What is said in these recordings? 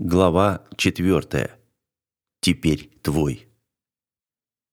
Глава 4. Теперь твой.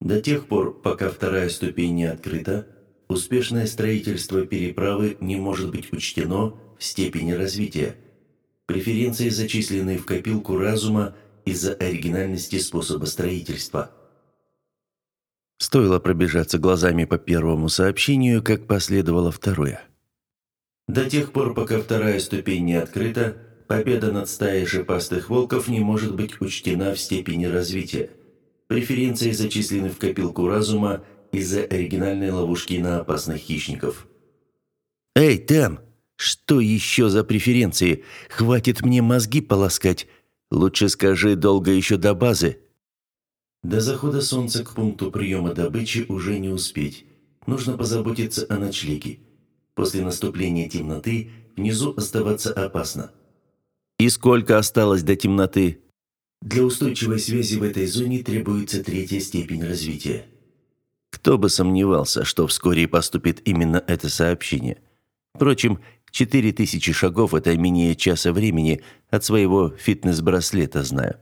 До тех пор, пока вторая ступень не открыта, успешное строительство переправы не может быть учтено в степени развития. Преференции зачислены в копилку разума из-за оригинальности способа строительства. Стоило пробежаться глазами по первому сообщению, как последовало второе. До тех пор, пока вторая ступень не открыта, Победа над стаей шипастых волков не может быть учтена в степени развития. Преференции зачислены в копилку разума из-за оригинальной ловушки на опасных хищников. «Эй, Тэм, что еще за преференции? Хватит мне мозги полоскать. Лучше скажи, долго еще до базы?» До захода солнца к пункту приема добычи уже не успеть. Нужно позаботиться о ночлеге. После наступления темноты внизу оставаться опасно. И сколько осталось до темноты? Для устойчивой связи в этой зоне требуется третья степень развития. Кто бы сомневался, что вскоре поступит именно это сообщение. Впрочем, 4000 шагов – это менее часа времени от своего фитнес-браслета знаю.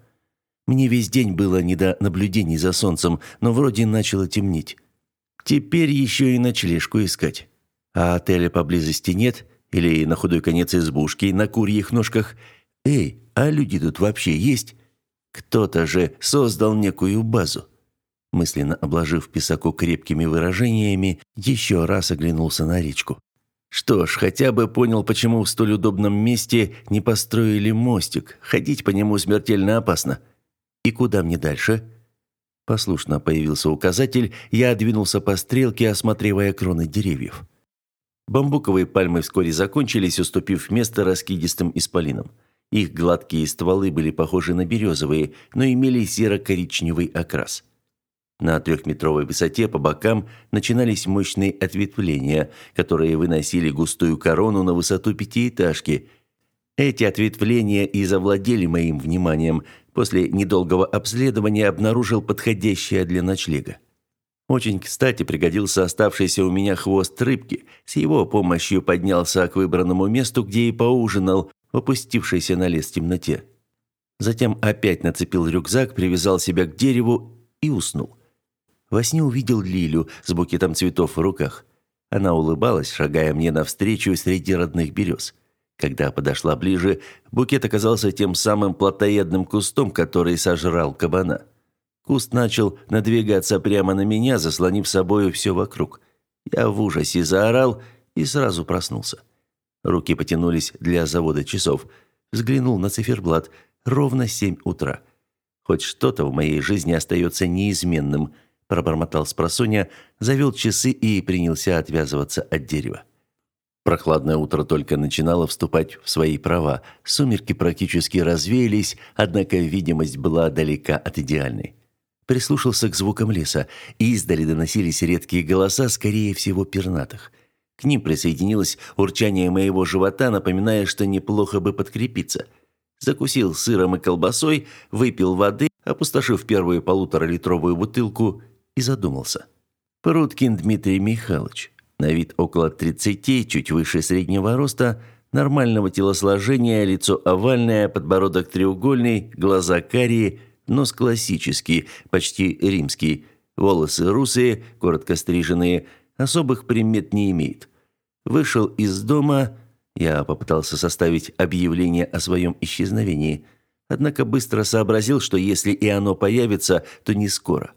Мне весь день было не до наблюдений за солнцем, но вроде начало темнеть. Теперь еще и ночлежку искать. А отеля поблизости нет? Или на худой конец избушки на курьих ножках – «Эй, а люди тут вообще есть? Кто-то же создал некую базу». Мысленно обложив писаку крепкими выражениями, еще раз оглянулся на речку. Что ж, хотя бы понял, почему в столь удобном месте не построили мостик. Ходить по нему смертельно опасно. И куда мне дальше? Послушно появился указатель, я двинулся по стрелке, осматривая кроны деревьев. Бамбуковые пальмы вскоре закончились, уступив место раскидистым исполинам. Их гладкие стволы были похожи на березовые, но имели серо-коричневый окрас. На трехметровой высоте по бокам начинались мощные ответвления, которые выносили густую корону на высоту пятиэтажки. Эти ответвления и завладели моим вниманием. После недолгого обследования обнаружил подходящее для ночлега. Очень кстати пригодился оставшийся у меня хвост рыбки. С его помощью поднялся к выбранному месту, где и поужинал, в опустившейся на лес темноте. Затем опять нацепил рюкзак, привязал себя к дереву и уснул. Во сне увидел Лилю с букетом цветов в руках. Она улыбалась, шагая мне навстречу среди родных берез. Когда подошла ближе, букет оказался тем самым плотоядным кустом, который сожрал кабана. Куст начал надвигаться прямо на меня, заслонив собою все вокруг. Я в ужасе заорал и сразу проснулся. Руки потянулись для завода часов. Взглянул на циферблат. Ровно семь утра. Хоть что-то в моей жизни остается неизменным, пробормотал спросонья, завел часы и принялся отвязываться от дерева. Прохладное утро только начинало вступать в свои права. Сумерки практически развеялись, однако видимость была далека от идеальной. Прислушался к звукам леса, и издали доносились редкие голоса, скорее всего, пернатых. К ним присоединилось урчание моего живота, напоминая, что неплохо бы подкрепиться. Закусил сыром и колбасой, выпил воды, опустошив первую полуторалитровую бутылку, и задумался. Пруткин Дмитрий Михайлович. На вид около 30, чуть выше среднего роста, нормального телосложения, лицо овальное, подбородок треугольный, глаза карие, нос классический, почти римский, волосы русые, коротко стриженные, особых примет не имеет. Вышел из дома, я попытался составить объявление о своем исчезновении, однако быстро сообразил, что если и оно появится, то не скоро.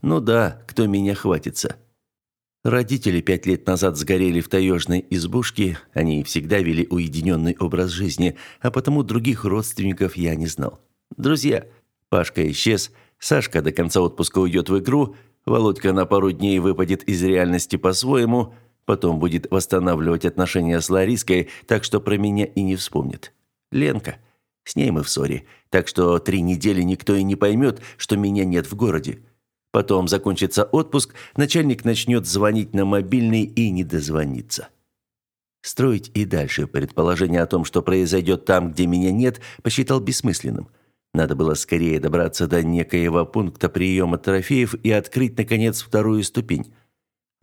Ну да, кто меня хватится? Родители пять лет назад сгорели в таежной избушке, они всегда вели уединенный образ жизни, а потому других родственников я не знал. Друзья, Пашка исчез, Сашка до конца отпуска уйдет в игру, Володька на пару дней выпадет из реальности по-своему – Потом будет восстанавливать отношения с Лариской, так что про меня и не вспомнит. Ленка. С ней мы в ссоре, так что три недели никто и не поймет, что меня нет в городе. Потом закончится отпуск, начальник начнет звонить на мобильный и не дозвонится. Строить и дальше предположение о том, что произойдет там, где меня нет, посчитал бессмысленным. Надо было скорее добраться до некоего пункта приема трофеев и открыть, наконец, вторую ступень.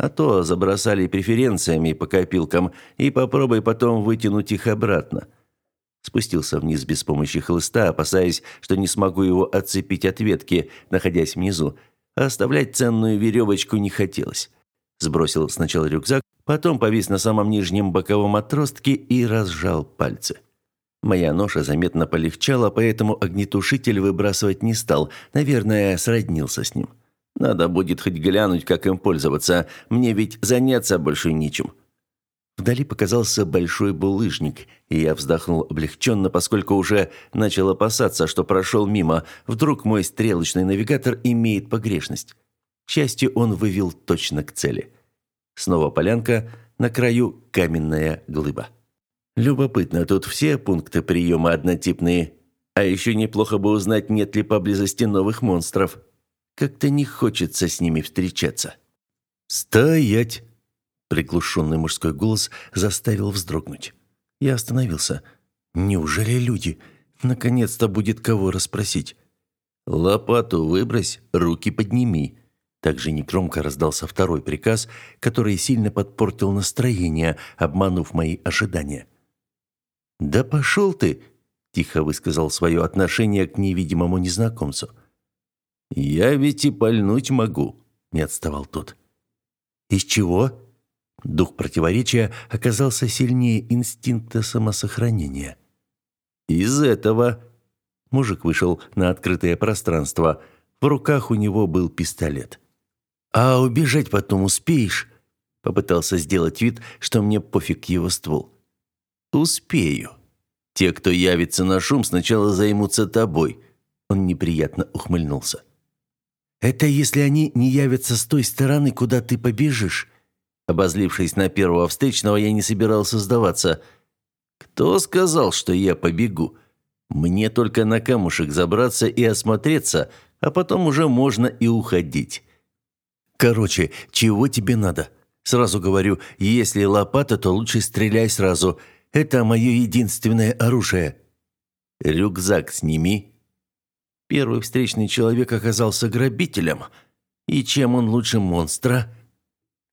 А то забросали преференциями по копилкам и попробуй потом вытянуть их обратно. Спустился вниз без помощи хлыста, опасаясь, что не смогу его отцепить от ветки, находясь внизу. А оставлять ценную веревочку не хотелось. Сбросил сначала рюкзак, потом повис на самом нижнем боковом отростке и разжал пальцы. Моя ноша заметно полегчала, поэтому огнетушитель выбрасывать не стал, наверное, сроднился с ним. Надо будет хоть глянуть, как им пользоваться, мне ведь заняться больше нечем. Вдали показался большой булыжник, и я вздохнул облегченно, поскольку уже начал опасаться, что прошел мимо. Вдруг мой стрелочный навигатор имеет погрешность. К счастью, он вывел точно к цели. Снова полянка, на краю каменная глыба. Любопытно, тут все пункты приема однотипные. А еще неплохо бы узнать, нет ли поблизости новых монстров. Как-то не хочется с ними встречаться. «Стоять!» Приглушенный мужской голос заставил вздрогнуть. Я остановился. Неужели люди? Наконец-то будет кого расспросить. «Лопату выбрось, руки подними». Также негромко раздался второй приказ, который сильно подпортил настроение, обманув мои ожидания. «Да пошел ты!» – тихо высказал свое отношение к невидимому незнакомцу. «Я ведь и пальнуть могу», – не отставал тот. «Из чего?» Дух противоречия оказался сильнее инстинкта самосохранения. Из этого мужик вышел на открытое пространство. В руках у него был пистолет. А убежать потом успеешь? Попытался сделать вид, что мне пофиг его ствол. Успею. Те, кто явится на шум, сначала займутся тобой. Он неприятно ухмыльнулся. Это если они не явятся с той стороны, куда ты побежишь. Обозлившись на первого встречного, я не собирался сдаваться. «Кто сказал, что я побегу? Мне только на камушек забраться и осмотреться, а потом уже можно и уходить». «Короче, чего тебе надо?» Сразу говорю, если лопата, то лучше стреляй сразу. Это мое единственное оружие. Рюкзак сними. Первый встречный человек оказался грабителем. И чем он лучше монстра?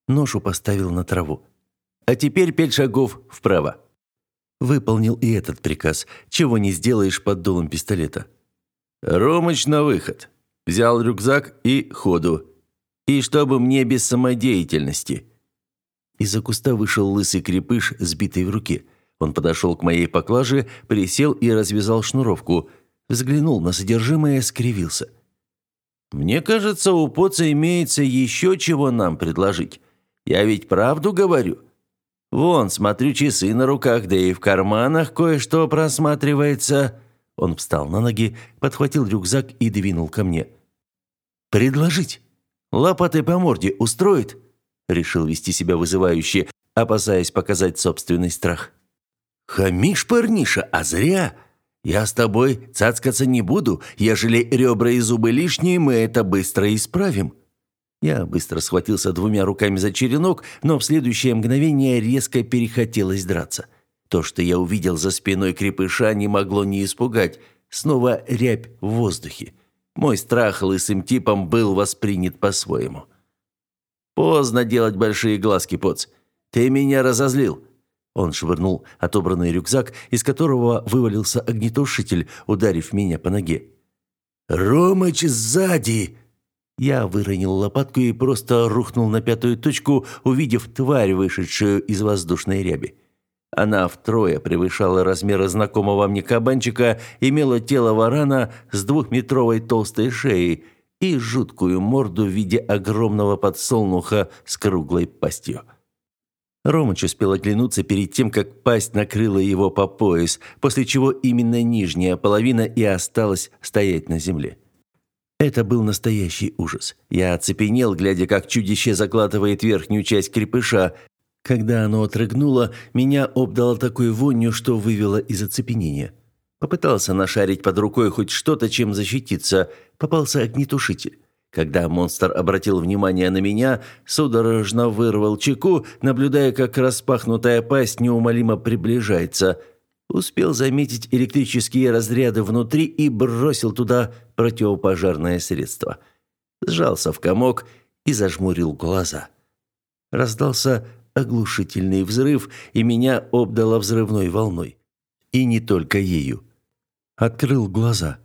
Ношу поставил на траву. «А теперь пять шагов вправо». Выполнил и этот приказ, чего не сделаешь под дулом пистолета. «Ромыч на выход. Взял рюкзак и ходу. И чтобы мне без самодеятельности». Из-за куста вышел лысый крепыш, сбитый в руке. Он подошел к моей поклаже, присел и развязал шнуровку. Взглянул на содержимое, скривился. «Мне кажется, у поца имеется еще чего нам предложить. Я ведь правду говорю. Вон, смотрю, часы на руках, да и в карманах кое-что просматривается». Он встал на ноги, подхватил рюкзак и двинул ко мне. «Предложить? Лопатой по морде устроит?» Решил вести себя вызывающе, опасаясь показать собственный страх. «Хамишь, парниша, а зря. Я с тобой цацкаться не буду, ежели ребра и зубы лишние, мы это быстро исправим». Я быстро схватился двумя руками за черенок, но в следующее мгновение резко перехотелось драться. То, что я увидел за спиной крепыша, не могло не испугать. Снова рябь в воздухе. Мой страх лысым типом был воспринят по-своему. «Поздно делать большие глазки, поц. Ты меня разозлил». Он швырнул отобранный рюкзак, из которого вывалился огнетушитель, ударив меня по ноге. «Ромыч сзади!» Я выронил лопатку и просто рухнул на пятую точку, увидев тварь, вышедшую из воздушной ряби. Она втрое превышала размеры знакомого мне кабанчика, имела тело варана с двухметровой толстой шеей и жуткую морду в виде огромного подсолнуха с круглой пастью. Ромыч успел оглянуться перед тем, как пасть накрыла его по пояс, после чего именно нижняя половина и осталась стоять на земле. Это был настоящий ужас. Я оцепенел, глядя, как чудище закладывает верхнюю часть крепыша. Когда оно отрыгнуло, меня обдало такой вонью, что вывело из оцепенения. Попытался нашарить под рукой хоть что-то, чем защититься. Попался огнетушитель. Когда монстр обратил внимание на меня, судорожно вырвал чеку, наблюдая, как распахнутая пасть неумолимо приближается – Успел заметить электрические разряды внутри и бросил туда противопожарное средство. Сжался в комок и зажмурил глаза. Раздался оглушительный взрыв, и меня обдало взрывной волной. И не только ею. Открыл глаза.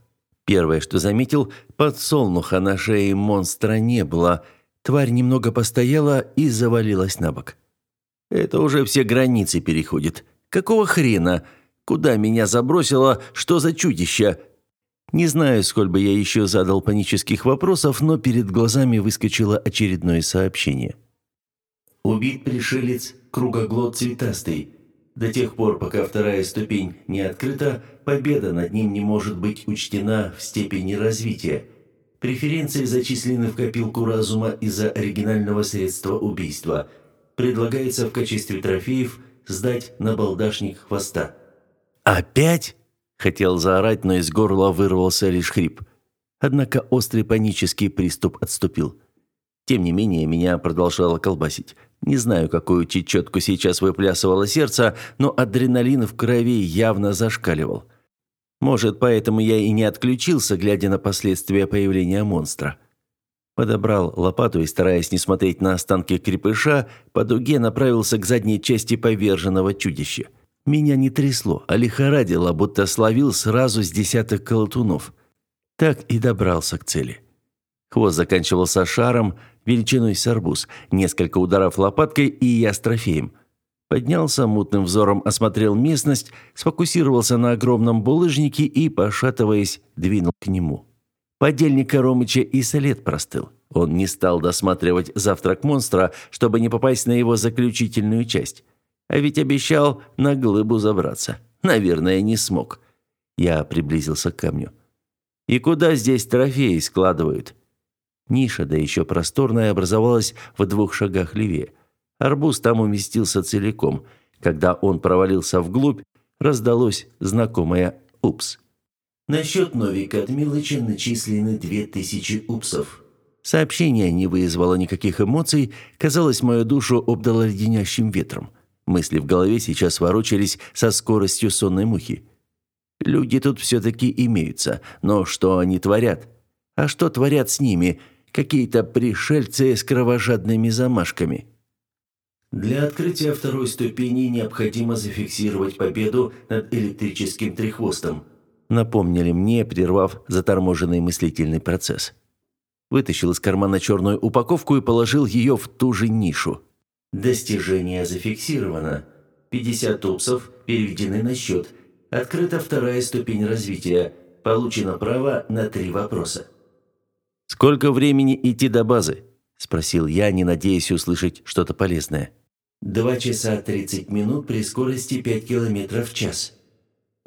Первое, что заметил, подсолнуха на шее монстра не было. Тварь немного постояла и завалилась на бок. Это уже все границы переходит. Какого хрена? Куда меня забросило? Что за чудище? Не знаю, сколь бы я еще задал панических вопросов, но перед глазами выскочило очередное сообщение. Убит пришелец кругоглот цветастый. До тех пор, пока вторая ступень не открыта, победа над ним не может быть учтена в степени развития. Преференции зачислены в копилку разума из-за оригинального средства убийства. Предлагается в качестве трофеев сдать на балдашник хвоста. «Опять?» – хотел заорать, но из горла вырвался лишь хрип. Однако острый панический приступ отступил. Тем не менее, меня продолжало колбасить. Не знаю, какую чечетку сейчас выплясывало сердце, но адреналин в крови явно зашкаливал. Может, поэтому я и не отключился, глядя на последствия появления монстра. Подобрал лопату и, стараясь не смотреть на останки крепыша, по дуге направился к задней части поверженного чудища. Меня не трясло, а лихорадило, будто словил сразу с десяток колотунов. Так и добрался к цели. Хвост заканчивался шаром, величиной с арбуз, несколько ударов лопаткой и я с трофеем. Поднялся, мутным взором осмотрел местность, сфокусировался на огромном булыжнике и, пошатываясь, двинул к нему. Подельника Ромыча и след простыл. Он не стал досматривать завтрак монстра, чтобы не попасть на его заключительную часть. А ведь обещал на глыбу забраться. Наверное, не смог. Я приблизился к камню. «И куда здесь трофеи складывают?» Ниша, да еще просторная, образовалась в двух шагах левее. Арбуз там уместился целиком. Когда он провалился вглубь, раздалось знакомое «Упс». На счет Новика от Милыча начислены две тысячи упсов. Сообщение не вызвало никаких эмоций, казалось, мою душу обдало леденящим ветром. Мысли в голове сейчас ворочались со скоростью сонной мухи. Люди тут все-таки имеются, но что они творят? А что творят с ними – Какие-то пришельцы с кровожадными замашками. Для открытия второй ступени необходимо зафиксировать победу над электрическим треххвостом. Напомнили мне, прервав заторможенный мыслительный процесс. Вытащил из кармана черную упаковку и положил ее в ту же нишу. Достижение зафиксировано. 50 упсов переведены на счет. Открыта вторая ступень развития. Получено право на три вопроса. «Сколько времени идти до базы?» – спросил я, не надеясь услышать что-то полезное. «Два часа тридцать минут при скорости пять километров в час».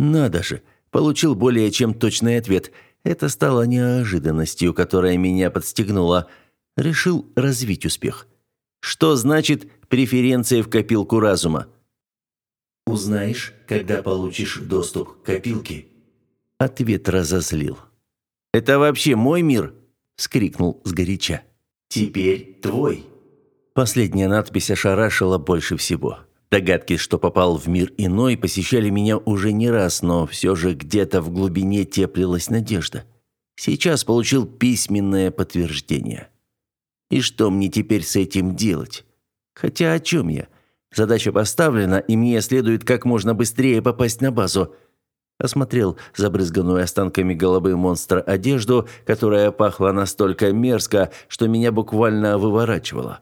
«Надо же!» – получил более чем точный ответ. Это стало неожиданностью, которая меня подстегнула. Решил развить успех. Что значит преференция в копилку разума? «Узнаешь, когда получишь доступ к копилке». Ответ разозлил. «Это вообще мой мир?» Вскрикнул сгоряча. «Теперь твой». Последняя надпись ошарашила больше всего. Догадки, что попал в мир иной, посещали меня уже не раз, но все же где-то в глубине теплилась надежда. Сейчас получил письменное подтверждение. И что мне теперь с этим делать? Хотя о чем я? Задача поставлена, и мне следует как можно быстрее попасть на базу – Осмотрел забрызганную останками головы монстра одежду, которая пахла настолько мерзко, что меня буквально выворачивало.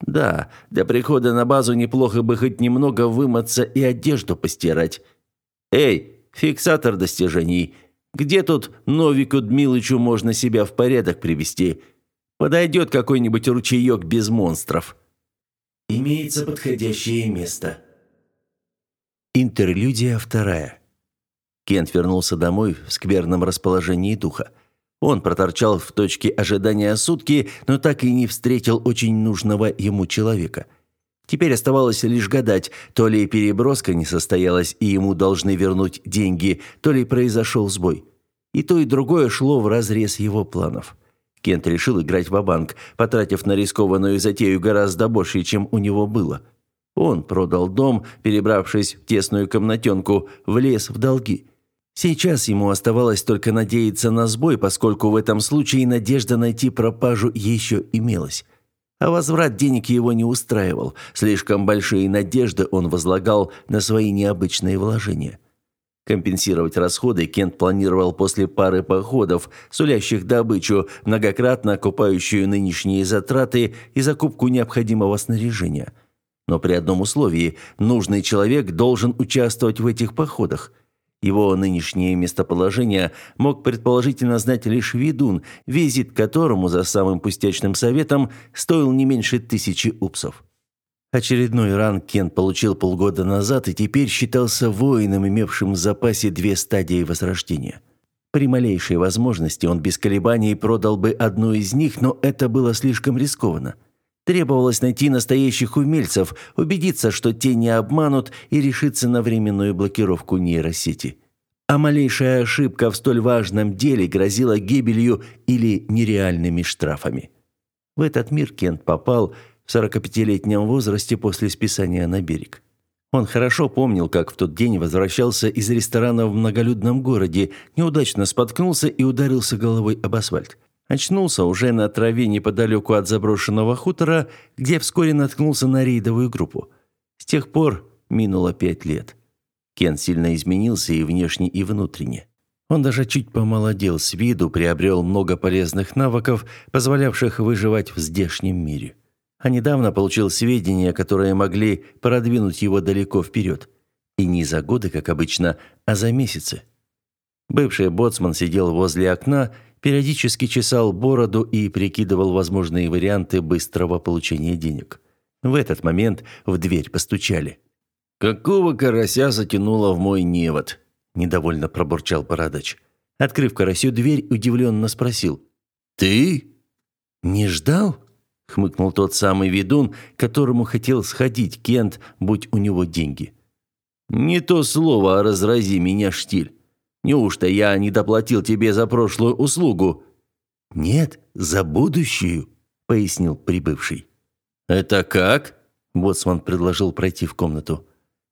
Да, для прихода на базу неплохо бы хоть немного вымыться и одежду постирать. Эй, фиксатор достижений, где тут Новику Дмилычу можно себя в порядок привести? Подойдет какой-нибудь ручеек без монстров. Имеется подходящее место. Интерлюдия вторая. Кент вернулся домой в скверном расположении духа. Он проторчал в точке ожидания сутки, но так и не встретил очень нужного ему человека. Теперь оставалось лишь гадать, то ли переброска не состоялась и ему должны вернуть деньги, то ли произошел сбой. И то, и другое шло вразрез его планов. Кент решил играть в банк потратив на рискованную затею гораздо больше, чем у него было. Он продал дом, перебравшись в тесную комнатенку, влез в долги. Сейчас ему оставалось только надеяться на сбой, поскольку в этом случае надежда найти пропажу еще имелась. А возврат денег его не устраивал. Слишком большие надежды он возлагал на свои необычные вложения. Компенсировать расходы Кент планировал после пары походов, сулящих добычу, многократно окупающую нынешние затраты и закупку необходимого снаряжения. Но при одном условии – нужный человек должен участвовать в этих походах. Его нынешнее местоположение мог предположительно знать лишь ведун, визит которому за самым пустячным советом стоил не меньше тысячи упсов. Очередной ранг Кен получил полгода назад и теперь считался воином, имевшим в запасе две стадии возрождения. При малейшей возможности он без колебаний продал бы одну из них, но это было слишком рискованно. Требовалось найти настоящих умельцев, убедиться, что те не обманут, и решиться на временную блокировку нейросети. А малейшая ошибка в столь важном деле грозила гибелью или нереальными штрафами. В этот мир Кент попал – в 45-летнем возрасте после списания на берег. Он хорошо помнил, как в тот день возвращался из ресторана в многолюдном городе, неудачно споткнулся и ударился головой об асфальт. Очнулся уже на траве неподалеку от заброшенного хутора, где вскоре наткнулся на рейдовую группу. С тех пор минуло пять лет. Кен сильно изменился и внешне, и внутренне. Он даже чуть помолодел с виду, приобрел много полезных навыков, позволявших выживать в здешнем мире а недавно получил сведения, которые могли продвинуть его далеко вперед. И не за годы, как обычно, а за месяцы. Бывший боцман сидел возле окна, периодически чесал бороду и прикидывал возможные варианты быстрого получения денег. В этот момент в дверь постучали. «Какого карася затянуло в мой невод?» – недовольно пробурчал бородач. Открыв карасю дверь, удивленно спросил. «Ты?» «Не ждал?» хмыкнул тот самый ведун, которому хотел сходить Кент, будь у него деньги. Не то слово, а разрази меня штиль. Неужто я не доплатил тебе за прошлую услугу? Нет, за будущую, пояснил прибывший. Это как? Боцман предложил пройти в комнату.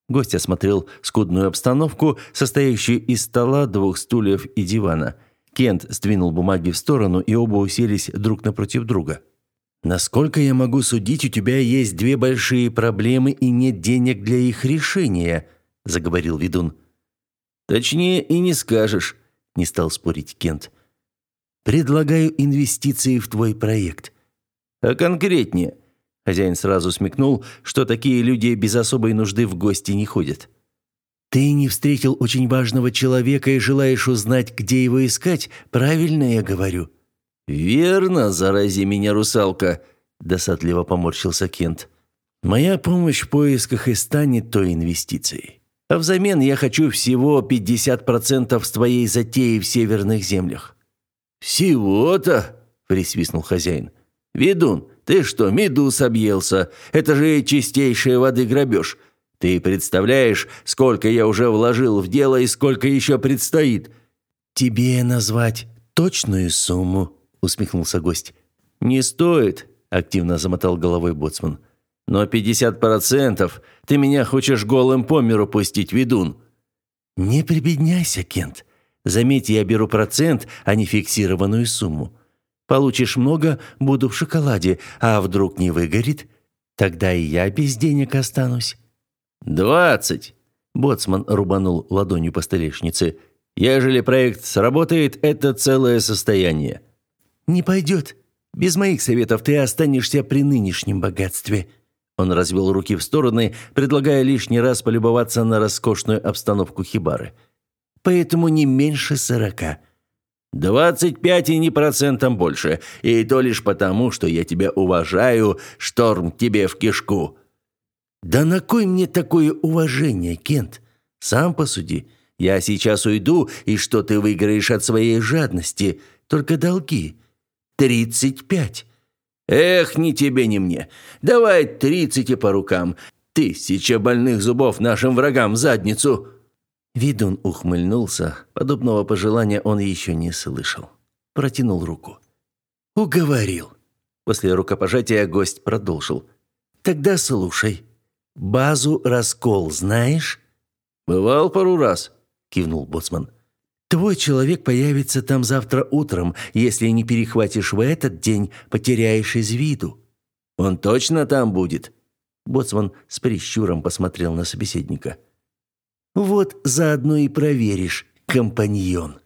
Гость осмотрел скудную обстановку, состоящую из стола, двух стульев и дивана. Кент сдвинул бумаги в сторону, и оба уселись друг напротив друга. Насколько я могу судить, у тебя есть две большие проблемы и нет денег для их решения, заговорил ведун. Точнее и не скажешь, не стал спорить Кент. Предлагаю инвестиции в твой проект. А конкретнее? Хозяин сразу смекнул, что такие люди без особой нужды в гости не ходят. Ты не встретил очень важного человека и желаешь узнать, где его искать? Правильно я говорю. «Верно, зарази меня, русалка!» – досадливо поморщился Кент. «Моя помощь в поисках и станет той инвестицией. А взамен я хочу всего 50% с твоей затеи в северных землях». «Всего-то?» – присвистнул хозяин. «Ведун, ты что, медуз объелся? Это же чистейшая воды грабеж. Ты представляешь, сколько я уже вложил в дело и сколько еще предстоит?» «Тебе назвать точную сумму?» усмехнулся гость. Не стоит, активно замотал головой боцман. Но пятьдесят процентов ты меня хочешь голым по миру пустить, ведун. Не прибедняйся, Кент. Заметь, я беру процент, а не фиксированную сумму. Получишь много, буду в шоколаде, а вдруг не выгорит, тогда и я без денег останусь. «Двадцать!» – боцман рубанул ладонью по столешнице. «Ежели проект сработает, это целое состояние. «Не пойдет. Без моих советов ты останешься при нынешнем богатстве». Он развел руки в стороны, предлагая лишний раз полюбоваться на роскошную обстановку хибары. «Поэтому не меньше сорока». «Двадцать пять и не процентом больше. И то лишь потому, что я тебя уважаю, шторм тебе в кишку». «Да на кой мне такое уважение, Кент? Сам посуди. Я сейчас уйду, и что ты выиграешь от своей жадности? Только долги. Тридцать пять. Эх, ни тебе, ни мне. Давай тридцать и по рукам. Тысяча больных зубов нашим врагам в задницу. Видун ухмыльнулся. Подобного пожелания он еще не слышал. Протянул руку. Уговорил. После рукопожатия гость продолжил. Тогда слушай. Базу Раскол знаешь? Бывал пару раз, кивнул боцман. Твой человек появится там завтра утром. Если не перехватишь в этот день, потеряешь из виду». «Он точно там будет?» Боцман с прищуром посмотрел на собеседника. Вот заодно и проверишь, компаньон.